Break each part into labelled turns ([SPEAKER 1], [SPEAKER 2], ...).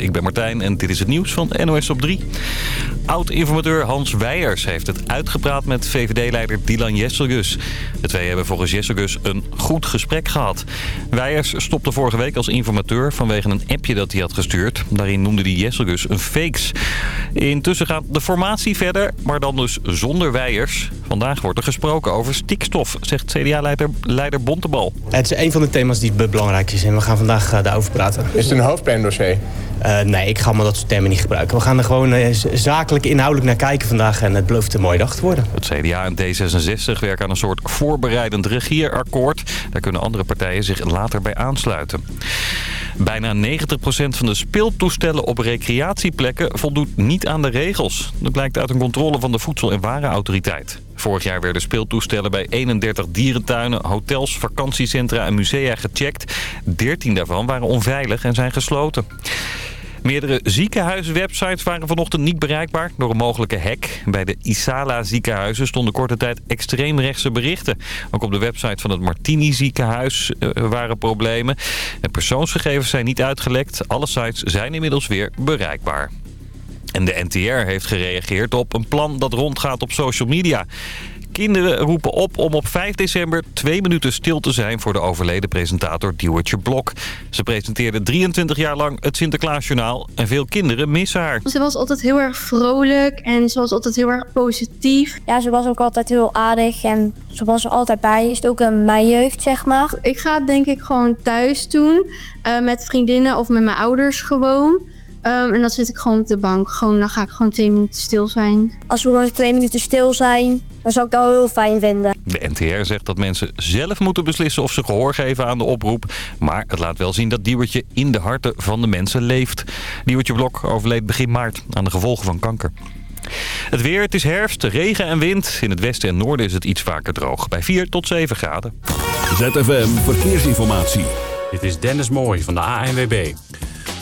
[SPEAKER 1] ik ben Martijn en dit is het nieuws van NOS op 3. Oud-informateur Hans Weijers heeft het uitgepraat met VVD-leider Dylan Jesselgus. De twee hebben volgens Jesselgus een goed gesprek gehad. Weijers stopte vorige week als informateur vanwege een appje dat hij had gestuurd. Daarin noemde hij Jesselgus een fakes. Intussen gaat de formatie verder, maar dan dus zonder Weijers. Vandaag wordt er gesproken over stikstof, zegt CDA-leider leider Bontebal.
[SPEAKER 2] Het is een van de thema's die belangrijk is en we gaan vandaag uh, daarover praten.
[SPEAKER 3] Is het een hoofdpijndossier?
[SPEAKER 2] Uh, nee, ik ga allemaal dat soort termen niet gebruiken. We gaan er gewoon uh, zakelijk, inhoudelijk naar kijken vandaag en het belooft een mooie dag te worden.
[SPEAKER 1] Het CDA en D66 werken aan een soort voorbereidend regierakkoord. Daar kunnen andere partijen zich later bij aansluiten. Bijna 90% van de speeltoestellen op recreatieplekken voldoet niet aan de regels. Dat blijkt uit een controle van de Voedsel- en Warenautoriteit. Vorig jaar werden speeltoestellen bij 31 dierentuinen, hotels, vakantiecentra en musea gecheckt. 13 daarvan waren onveilig en zijn gesloten. Meerdere ziekenhuiswebsites waren vanochtend niet bereikbaar door een mogelijke hack. Bij de Isala ziekenhuizen stonden korte tijd extreemrechtse berichten. Ook op de website van het Martini ziekenhuis uh, waren problemen. De persoonsgegevens zijn niet uitgelekt. Alle sites zijn inmiddels weer bereikbaar. En de NTR heeft gereageerd op een plan dat rondgaat op social media. Kinderen roepen op om op 5 december twee minuten stil te zijn voor de overleden presentator Diewertje Blok. Ze presenteerde 23 jaar lang het Sinterklaasjournaal en veel kinderen missen haar.
[SPEAKER 4] Ze was altijd heel erg vrolijk en ze was altijd heel erg positief.
[SPEAKER 5] Ja, ze was ook altijd heel aardig en ze was er altijd bij. Is het ook in mijn jeugd, zeg maar.
[SPEAKER 4] Ik ga het denk ik gewoon thuis doen uh, met vriendinnen of met mijn ouders gewoon. Um, en dan zit ik gewoon op de bank. Gewoon, dan ga ik gewoon twee minuten stil zijn.
[SPEAKER 5] Als we gewoon twee minuten stil zijn, dan zou ik dat wel heel fijn vinden.
[SPEAKER 1] De NTR zegt dat mensen zelf moeten beslissen of ze gehoor geven aan de oproep. Maar het laat wel zien dat Diewertje in de harten van de mensen leeft. Diewertje Blok overleed begin maart aan de gevolgen van kanker. Het weer, het is herfst, regen en wind. In het westen en noorden is het iets vaker droog. Bij 4 tot 7 graden.
[SPEAKER 6] ZFM Verkeersinformatie.
[SPEAKER 7] Dit is Dennis Mooij van de ANWB.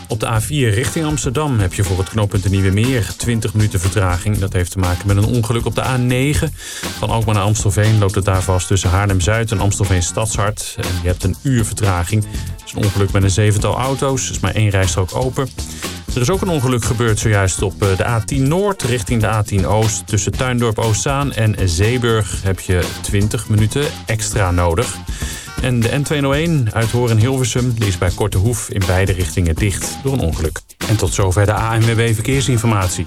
[SPEAKER 7] Op de A4 richting Amsterdam heb je voor het knooppunt de Nieuwe Meer 20 minuten vertraging. Dat heeft te maken met een ongeluk op de A9. Van Alkmaar naar Amstelveen loopt het daar vast tussen Haarlem-Zuid en Amstelveen Stadshart. En je hebt een uur vertraging. Het is een ongeluk met een zevental auto's. Er is maar één rijstrook open. Er is ook een ongeluk gebeurd zojuist op de A10 Noord richting de A10 Oost. Tussen Tuindorp Oostzaan en Zeeburg heb je 20 minuten extra nodig. En de N201 uit Horen Hilversum die is bij Korte Hoef in beide richtingen dicht door een ongeluk. En tot zover de ANWB Verkeersinformatie.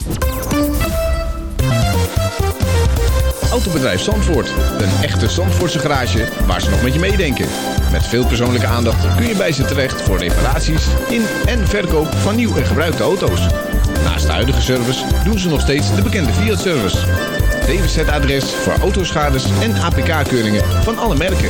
[SPEAKER 8] Autobedrijf Zandvoort. Een echte Zandvoortse garage waar ze nog met je meedenken. Met veel persoonlijke aandacht kun je bij ze terecht voor reparaties in en verkoop van nieuw en gebruikte auto's. Naast de huidige service doen ze nog steeds de bekende Fiat-service. DWZ-adres voor autoschades en APK-keuringen van alle merken.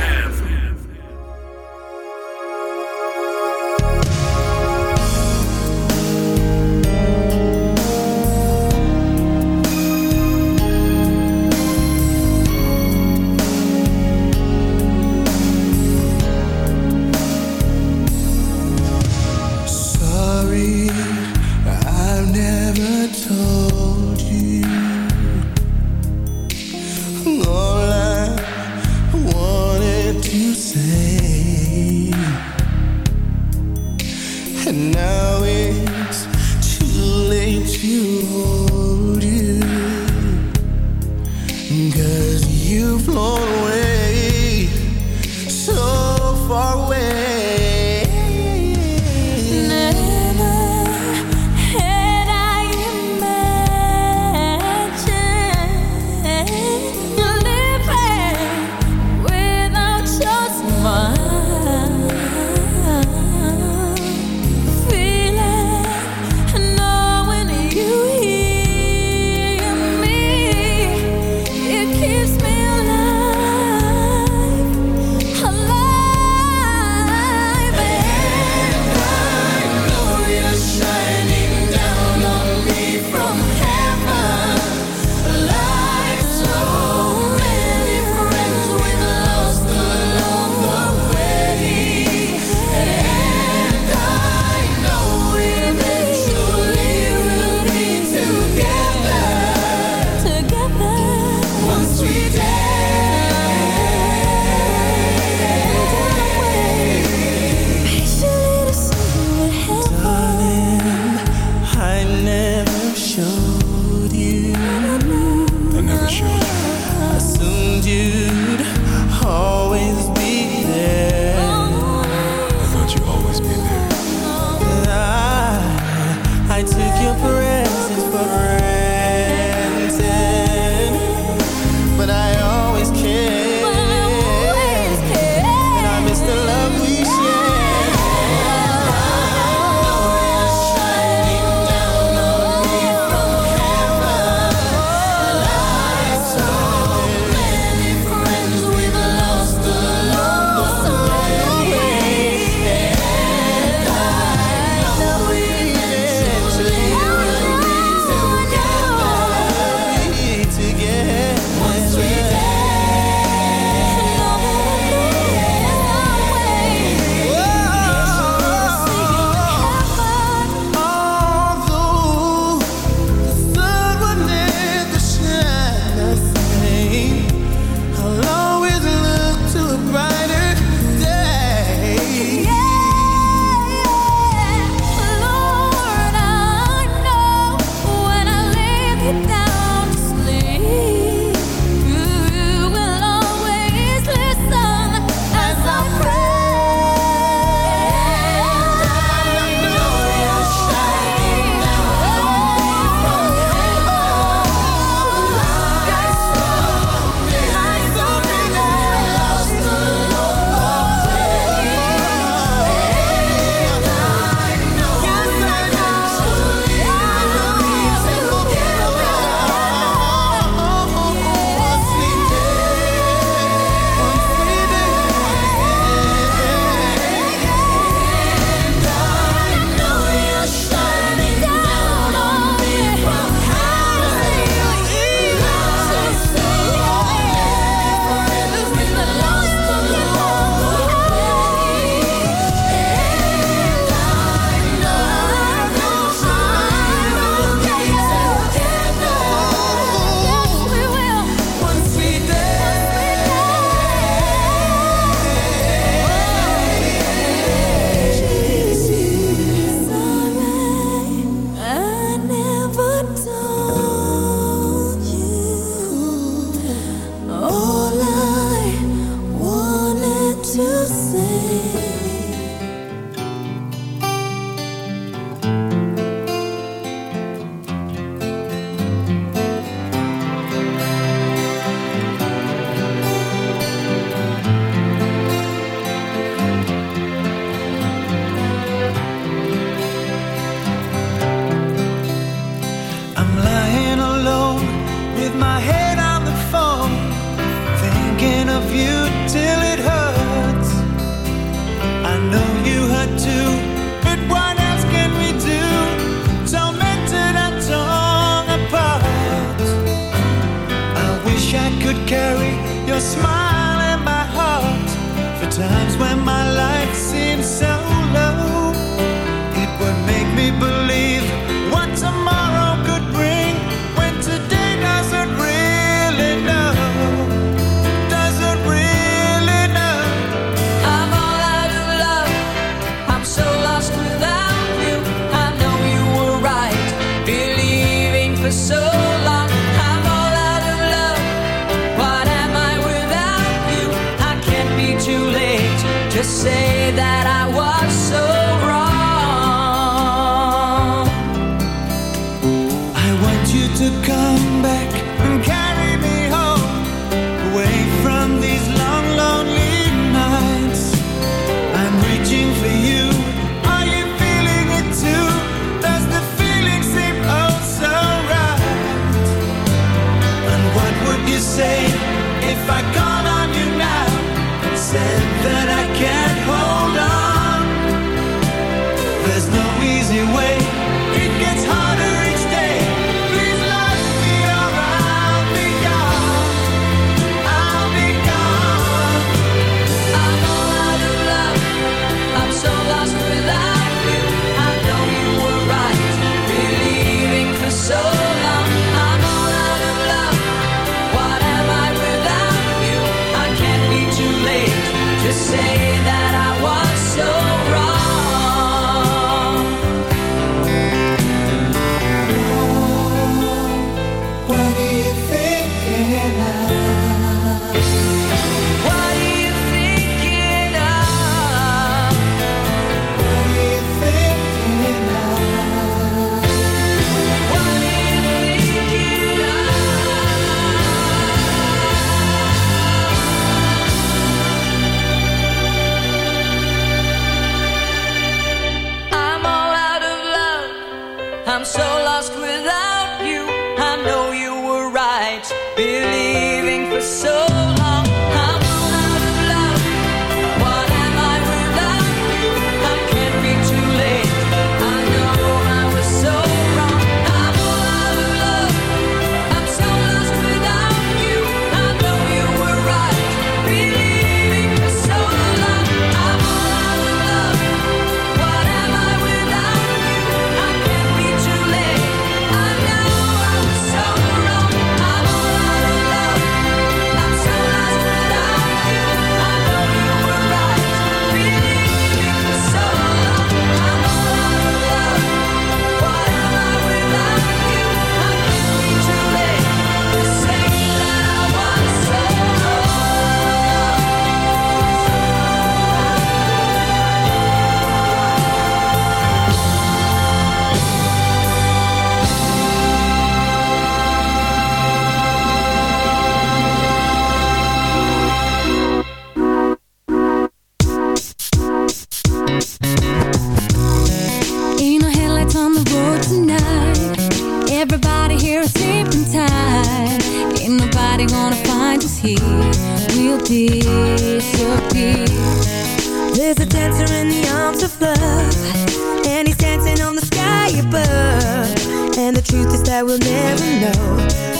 [SPEAKER 9] the
[SPEAKER 10] truth is that we'll never know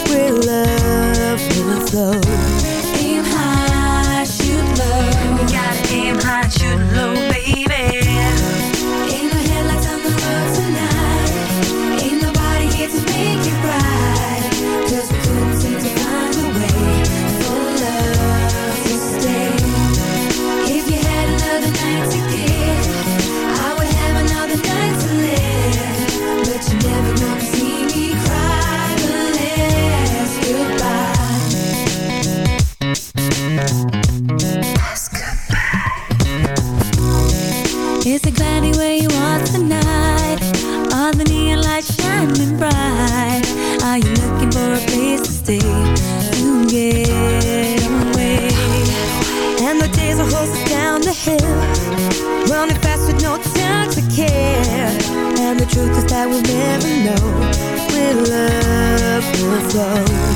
[SPEAKER 10] where love will flow.
[SPEAKER 11] Aim high, shoot low.
[SPEAKER 10] You gotta aim high, shoot low, baby. will flow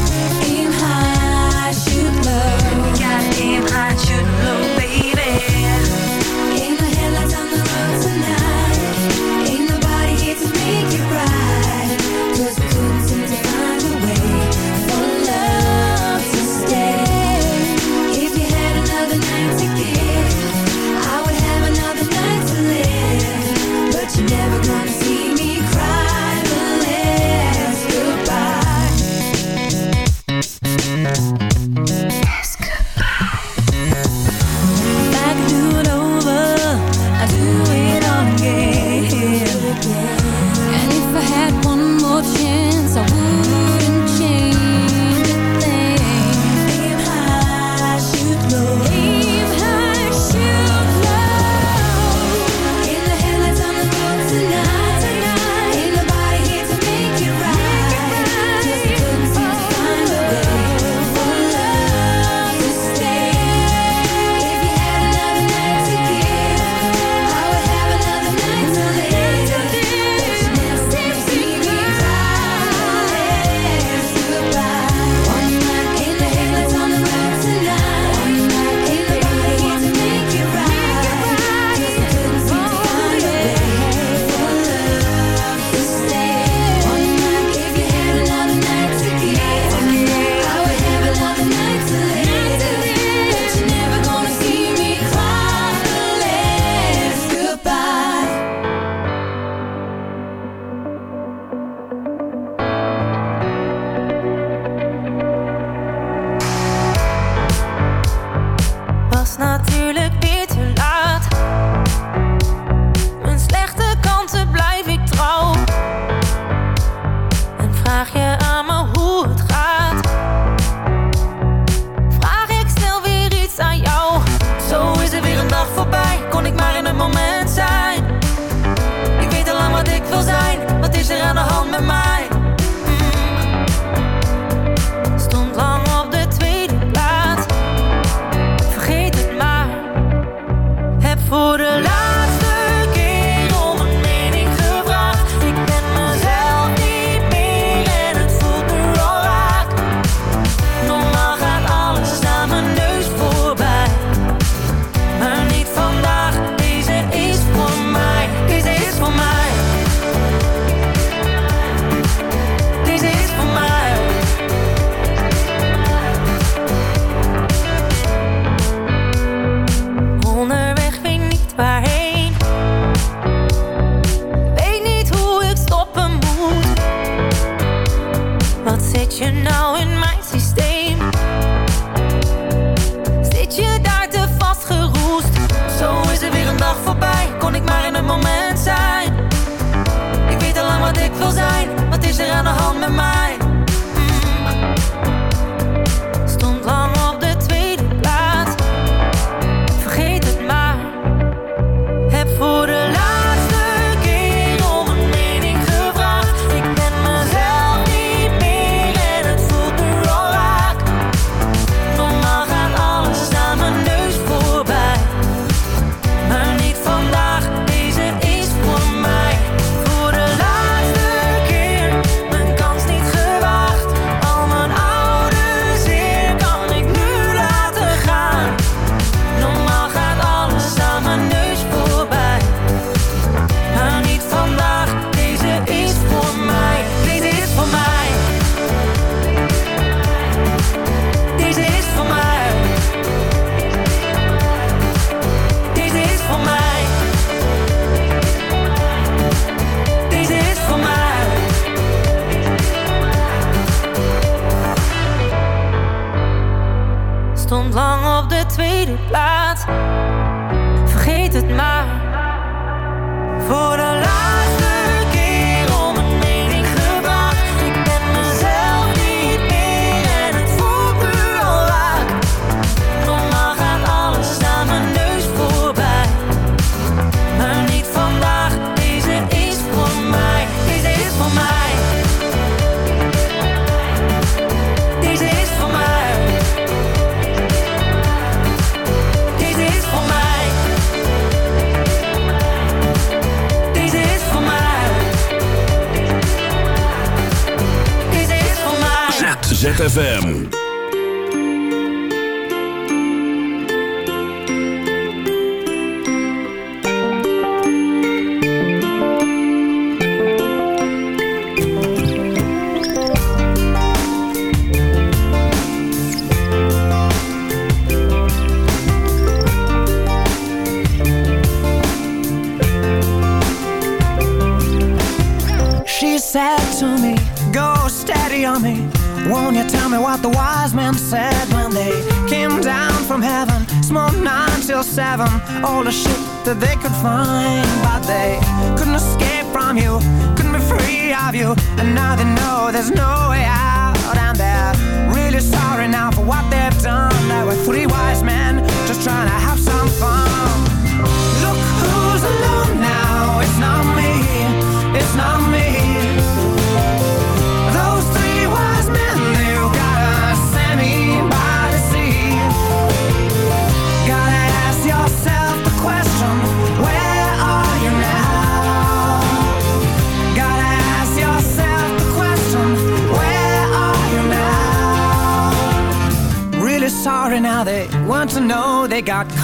[SPEAKER 12] all the shit that they could find.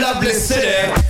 [SPEAKER 10] La blessée.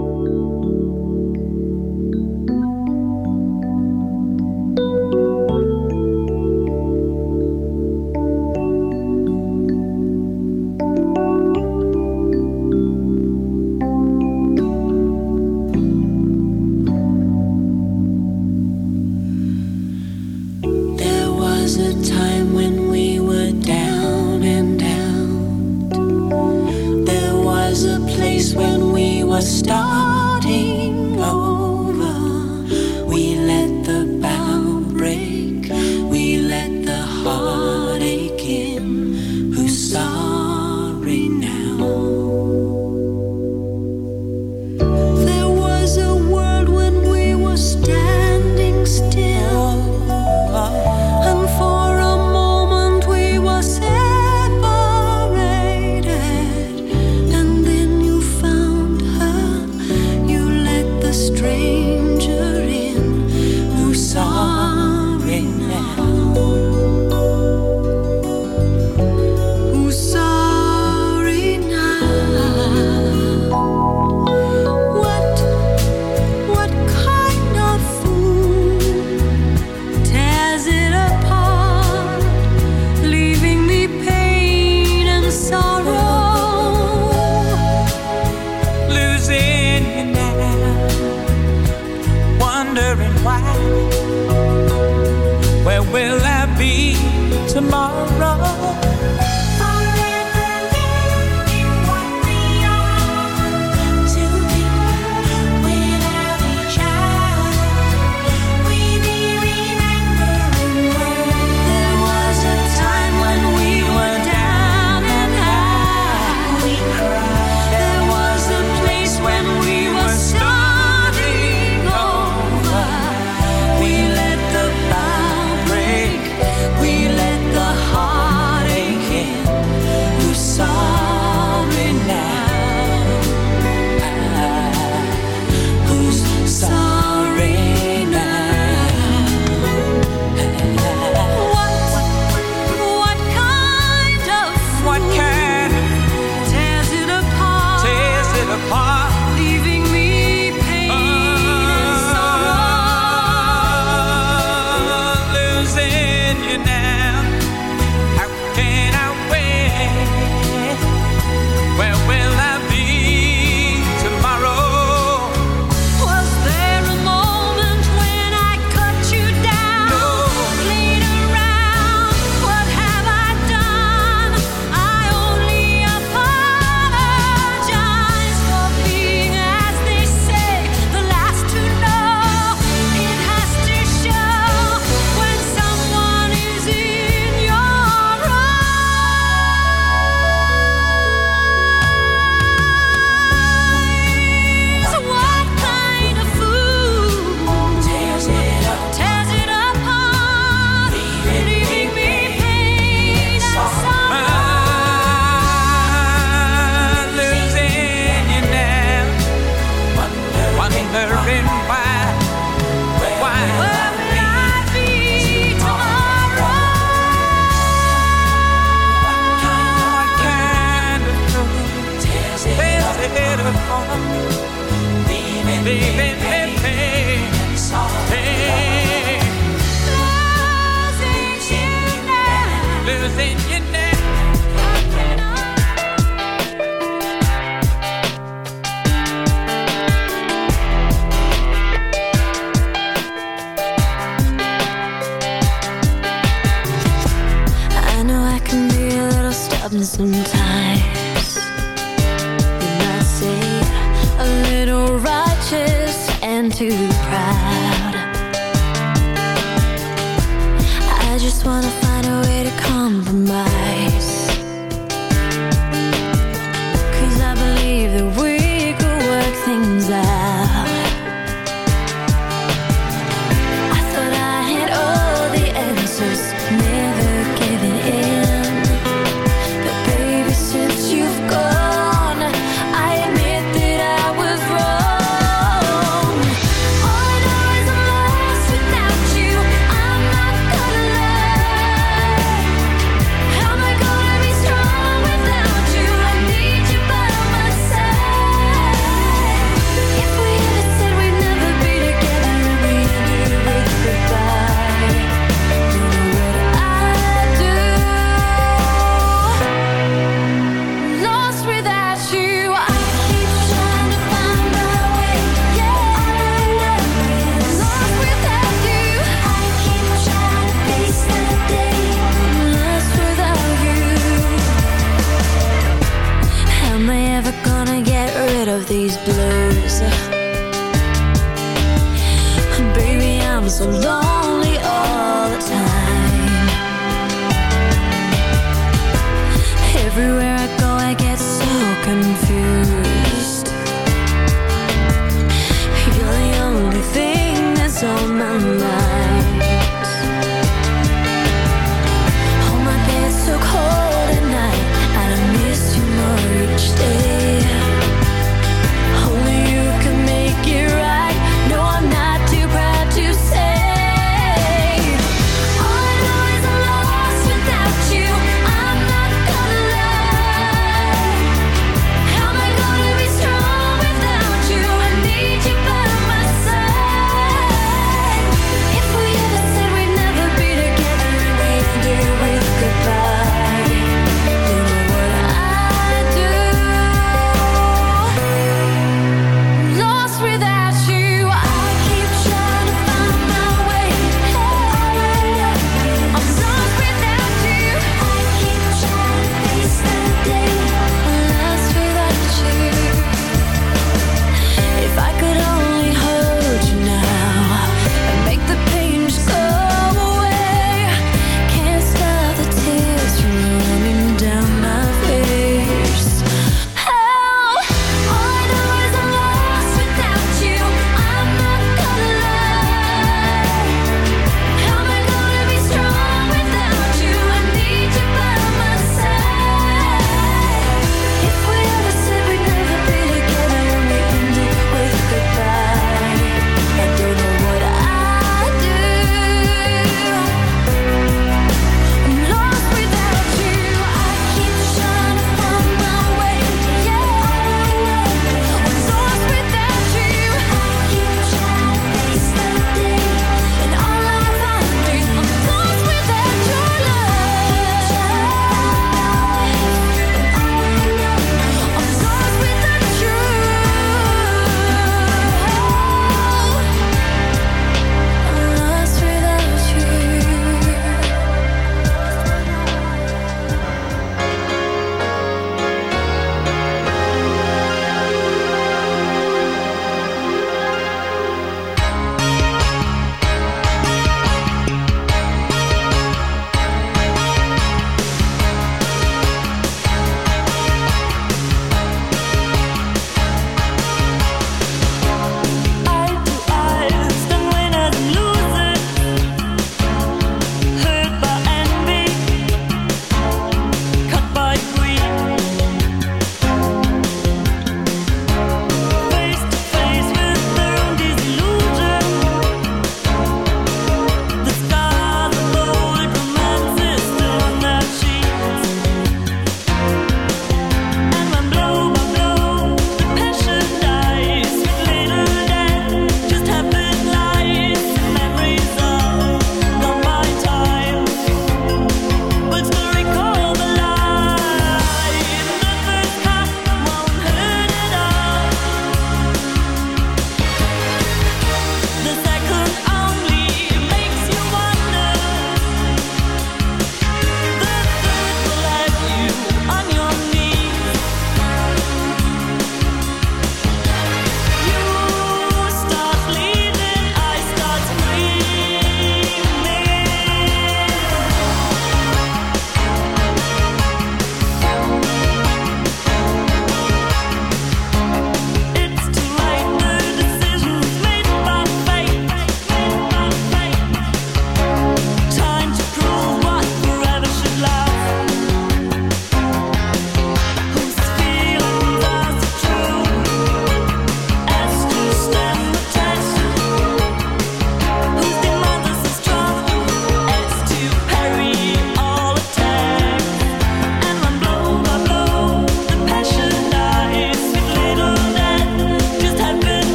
[SPEAKER 10] right
[SPEAKER 13] now.